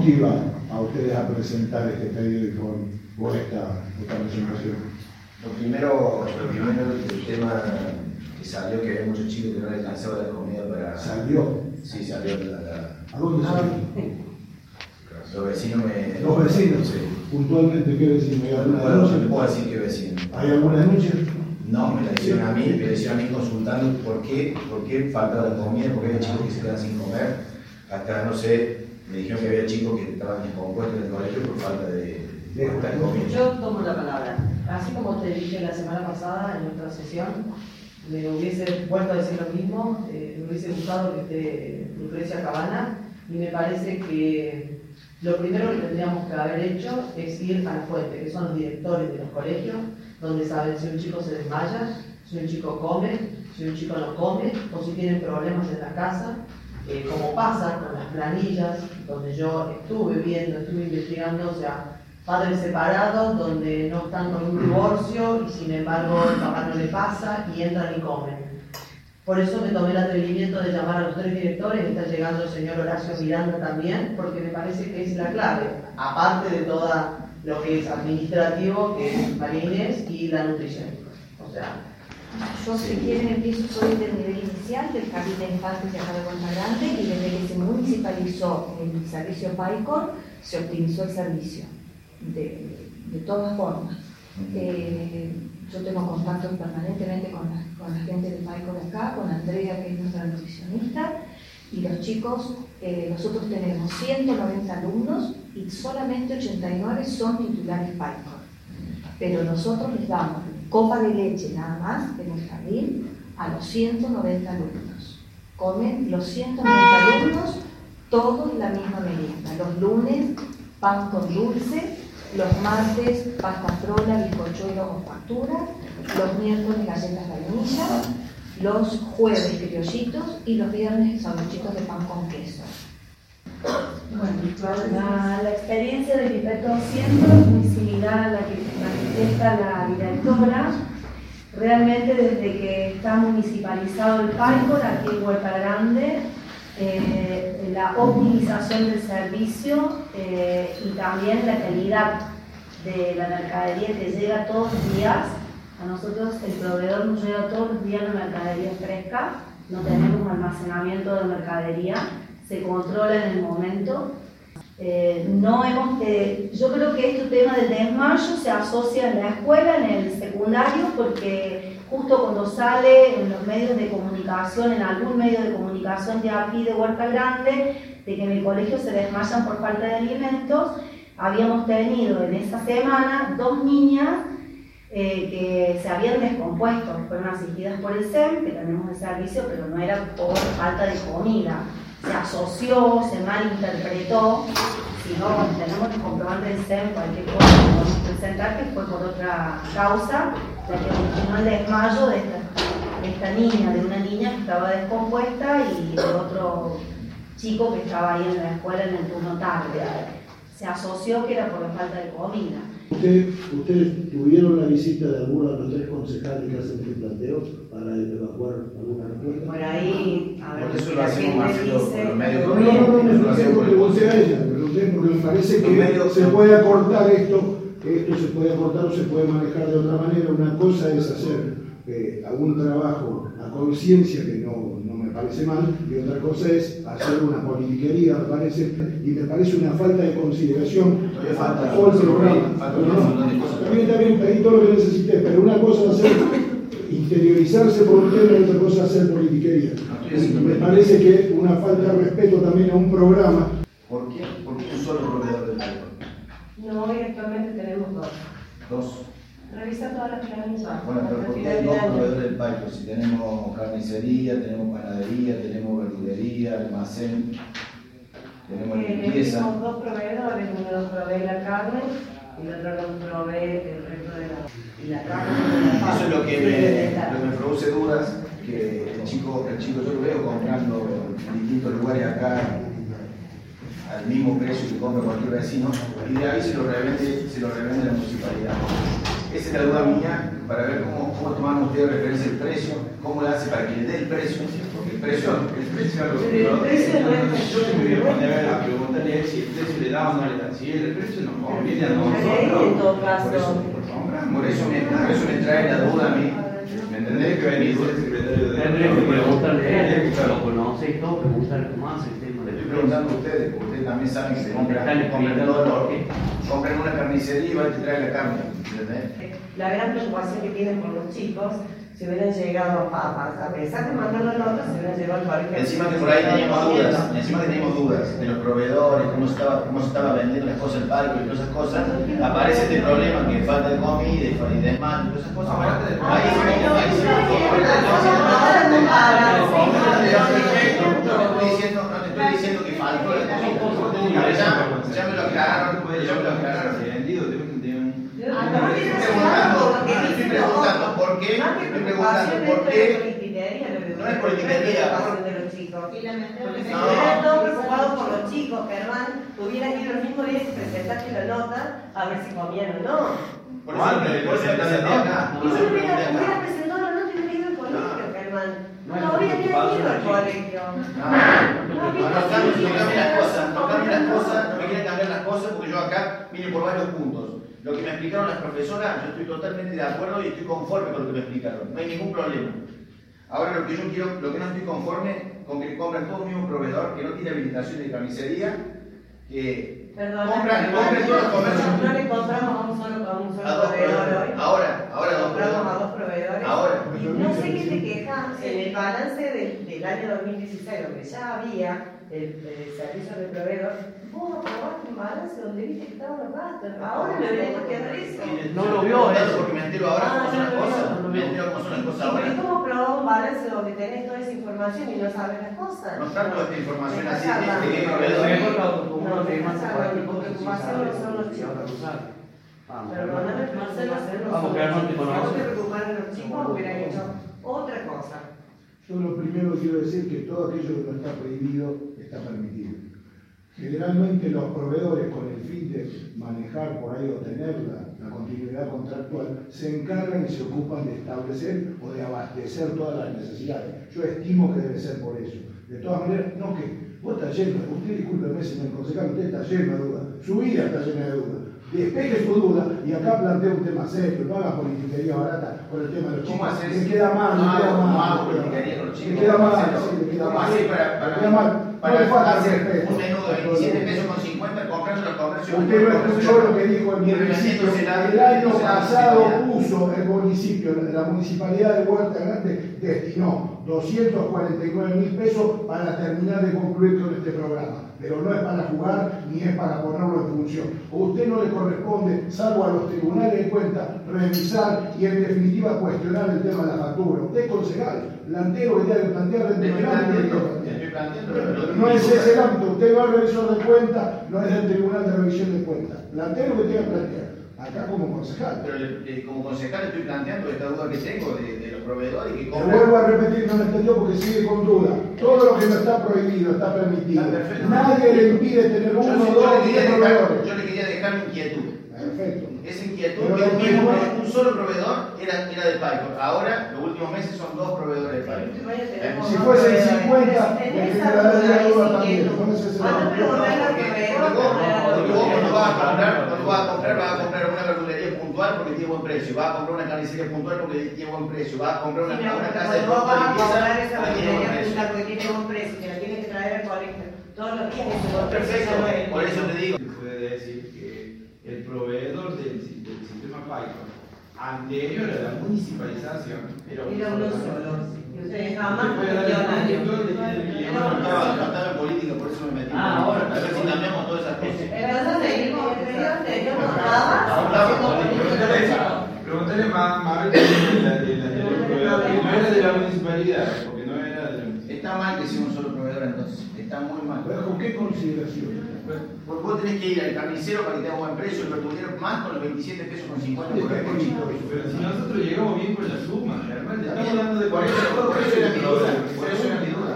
motiva a ustedes a presentar este pedido o esta, esta presentación? Lo primero, lo primero el tema que salió que había muchos chicos que no alcanzaba la comida para. ¿Salió? Sí, salió la. ¿A dónde salió? Los vecinos me. ¿Los vecinos? Sí. ¿Puntualmente qué vecinos? ¿Hay alguna bueno, denuncia? No puedo decir qué vecino. ¿Hay alguna denuncia? No, me la hicieron a mí, me la hicieron a mí consultando por qué, por qué faltaba la comida, porque había chicos que se quedan sin comer. Hasta, no sé, me dijeron que había chicos que estaban descompuestos en el colegio por falta de. Yo tomo la palabra. Así como te dije la semana pasada en nuestra sesión, me hubiese vuelto a decir lo mismo, eh, me hubiese gustado que esté Lucrecia Cabana y me parece que lo primero que tendríamos que haber hecho es ir a la fuente, que son los directores de los colegios, donde saben si un chico se desmaya, si un chico come, si un chico no come, o si tienen problemas en la casa, eh, como pasa con las planillas, donde yo estuve viendo, estuve investigando, o sea, padres separados donde no están con un divorcio y sin embargo el papá no le pasa y entran y comen. Por eso me tomé el atrevimiento de llamar a los tres directores, está llegando el señor Horacio Miranda también, porque me parece que es la clave, aparte de todo lo que es administrativo, que es María Inés, y la nutrición. O sea, yo, si quieren, empiezo soy del nivel inicial del Jardín de Infantes de acá de Puerta Grande y desde que se municipalizó el servicio PAICOR, se optimizó el servicio de, de todas formas. Eh, yo tengo contacto permanentemente con la, con la gente de PAICOR acá, con Andrea, que es nuestra nutricionista, y los chicos, eh, nosotros tenemos 190 alumnos y solamente 89 son titulares PAICOR. Pero nosotros les damos copa de leche nada más en el jardín a los 190 alumnos. Comen los 190 alumnos todos la misma merienda. Los lunes pan con dulce, los martes pasta frola, bizcochuelo o factura, los miércoles galletas vainilla, los jueves criollitos y los viernes sanduchitos de pan con queso. Bueno, la, la experiencia del Pipeto 200 es muy similar a la que manifiesta la directora. Realmente desde que está municipalizado el PAICOR aquí en Huerta Grande, eh, la optimización del servicio eh, y también la calidad de la mercadería que llega todos los días. A nosotros el proveedor nos llega todos los días la mercadería fresca, no tenemos almacenamiento de mercadería se controla en el momento. Eh, no hemos, eh, yo creo que este tema del desmayo se asocia en la escuela, en el secundario, porque justo cuando sale en los medios de comunicación, en algún medio de comunicación de aquí de Huerta Grande, de que en el colegio se desmayan por falta de alimentos, habíamos tenido en esa semana dos niñas eh, que se habían descompuesto, fueron asistidas por el SEM, que tenemos el servicio, pero no era por falta de comida se asoció, se malinterpretó, si no tenemos que comprobar del SEM cualquier cosa que podemos presentar que fue por otra causa, ya que originó el desmayo de esta, de esta niña, de una niña que estaba descompuesta y de otro chico que estaba ahí en la escuela en el turno tarde. Se asoció que era por la falta de comida. ¿Ustedes tuvieron la visita de alguno de los tres concejales que hacen este planteo para evacuar alguna respuesta? Por ahí, a ver, Por eso lo hacemos más por los medios No, no, no, no, no, pregunté a ella, pregunté porque me parece que se puede acortar esto, esto se puede acortar o se puede manejar de otra manera. Una cosa es hacer eh, algún trabajo a conciencia que no, no me parece mal, y otra cosa es hacer una politiquería, me parece, y me parece una falta de consideración falta todo el programa. También, también pedí todo lo que necesité, pero una cosa es hacer interiorizarse por un tema y otra cosa es hacer politiquería. Me parece que una falta de respeto también a un programa. ¿Por qué, ¿Por qué un solo proveedor del país? No, hoy actualmente tenemos dos. Dos. Revisa todas las planillas. Bueno, pero ¿por qué hay dos proveedores del país? Si tenemos carnicería, tenemos panadería, tenemos verdulería, almacén, tenemos eh, limpieza. Tenemos dos proveedores, uno nos provee la carne y el otro nos provee el resto de la, y la carne. Eso es lo que me, lo que me produce dudas, que el chico, el chico yo lo veo comprando en distintos lugares acá al mismo precio que compra cualquier vecino y de ahí se lo revende, se lo revende la municipalidad. Esa es la duda mía para ver cómo, cómo toman ustedes referencia el precio, cómo le hace para que le dé el precio, porque el precio, el precio a los compradores, yo me voy a poner a preguntarle si el precio le le damos mal si el precio nos conviene a nosotros. Por eso, por eso, me, por eso me trae la duda a mí. ¿Me entendés? Que venís el secretario de. Tendría que preguntarle a él, lo conoce y todo, preguntarle más el tema de. Estoy preguntando a ustedes, porque ustedes también saben que se compran, compran todo Compran una carnicería y van a traer la carne. ¿Entendés? La gran preocupación que tienen por los chicos si hubieran llegado a, a pesar de mandar la nota, se hubieran llegado al colegio. Encima que por ahí teníamos dudas, encima que teníamos dudas de los proveedores, cómo se estaba, cómo se estaba vendiendo las cosas el parque y todas esas cosas, aparece este problema que falta de comida y demás, y todas esas cosas. Ahí se ve, ahí se No te estoy diciendo que faltó la comida. Ya me lo aclararon, ya me lo aclararon. Estoy preguntando por qué, preguntando por qué. No es politiquería. Porque si hubieran todos preocupados por los chicos, Germán, hubieran ido el mismo día y presentaste la nota a ver si comían o no. Por eso. Y hubiera presentado la nota y hubiera ido al colegio, Germán. No habría ido al colegio. No cambien las cosas, no cambien las cosas, no me quieren cambiar las cosas porque yo acá vine por varios puntos. Lo que me explicaron las profesoras, yo estoy totalmente de acuerdo y estoy conforme con lo que me explicaron. No hay ningún problema. Ahora lo que yo quiero, lo que no estoy conforme, con que compran todo el mismo proveedor que no tiene habilitación de carnicería, que compran, compran todos los comercios. No le compramos a un solo, a un solo proveedor hoy. Ahora, ahora dos compramos a dos proveedores. Ahora. no sé qué te quejas en el balance del, del año 2016, donde ya había el, el servicio de proveedor vos balance donde viste que estaban los gastos. Ahora me vengo que eso. No lo vio eso porque me entero ahora cómo son las cosas. Me entero cómo son las cosas ahora. ¿Y cómo aprobás un balance donde tenés toda esa información y no sabes las cosas? No tanto esta información así. No, preocupación son los chicos. Pero vamos, que no te conoces. te preocupar de los chicos, hubieran hecho otra cosa. Yo lo primero quiero decir que todo aquello que no está prohibido está permitido. Generalmente los proveedores con el fin de manejar por ahí o tener la, continuidad contractual se encargan y se ocupan de establecer o de abastecer todas las necesidades. Yo estimo que debe ser por eso. De todas maneras, no que vos estás lleno, usted discúlpeme señor concejal, usted está lleno de dudas, su vida está llena de dudas despeje su duda y acá plantea un tema serio, no haga politiquería barata con el tema de los chicos. Mal, le queda mal. Le queda mal, sí, le queda mal. Le queda mal. Para, hacer un menú de 27 pesos con 50, comprando los comercios. Usted no escuchó lo que dijo el municipio. El año pasado puso el municipio, la municipalidad de Huerta Grande destinó 249 mil pesos para terminar de concluir con este programa pero no es para jugar ni es para ponerlo en función. A usted no le corresponde, salvo a los tribunales de cuenta, revisar y en definitiva cuestionar el tema de la factura. Usted es concejal, planteo tiene que plantear ámbito No es ese el ámbito, usted no es revisor de cuenta, no es del tribunal de revisión de cuenta. Planteo que tiene que plantear acá como concejal. Pero eh, como concejal estoy planteando esta duda que tengo de, los proveedores y que compran. vuelvo a repetir, no me entendió porque sigue con duda. Todo lo que no está prohibido está permitido. Nadie le impide tener uno, o dos. Yo le quería dejar mi inquietud. Perfecto. Esa inquietud que un, mismo, un solo proveedor era, era de Python. Ahora, los últimos meses son dos proveedores de Python. Si fuese 50, le quedaría duda también. No no vas a comprar, no vas a comprar, vas a comprar una verdulería puntual porque tiene buen precio, vas a comprar una carnicería puntual porque tiene buen precio, vas a comprar una, casa de ropa y comprar esa verdulería puntual porque tiene buen precio, que la tienes que traer al colegio todos los días. Perfecto, por eso te digo. Puede decir el proveedor del, del sistema Python anterior a la municipalización era uno solo. Ustedes jamás no estaba en política, por eso me metí. Ah, ahora. A ver si cambiamos todas esas cosas. Pregúntale más, más de la, de la, no era de la municipalidad, porque no era de la municipalidad. Está mal que sea un solo proveedor entonces, está muy mal. ¿Con qué consideración? Porque vos tenés que ir al carnicero para que te haga buen precio, el verdulero más con los 27 pesos con 50 por el Pero si nosotros llegamos bien con la suma, estamos hablando de por eso, por eso era mi duda, por eso era mi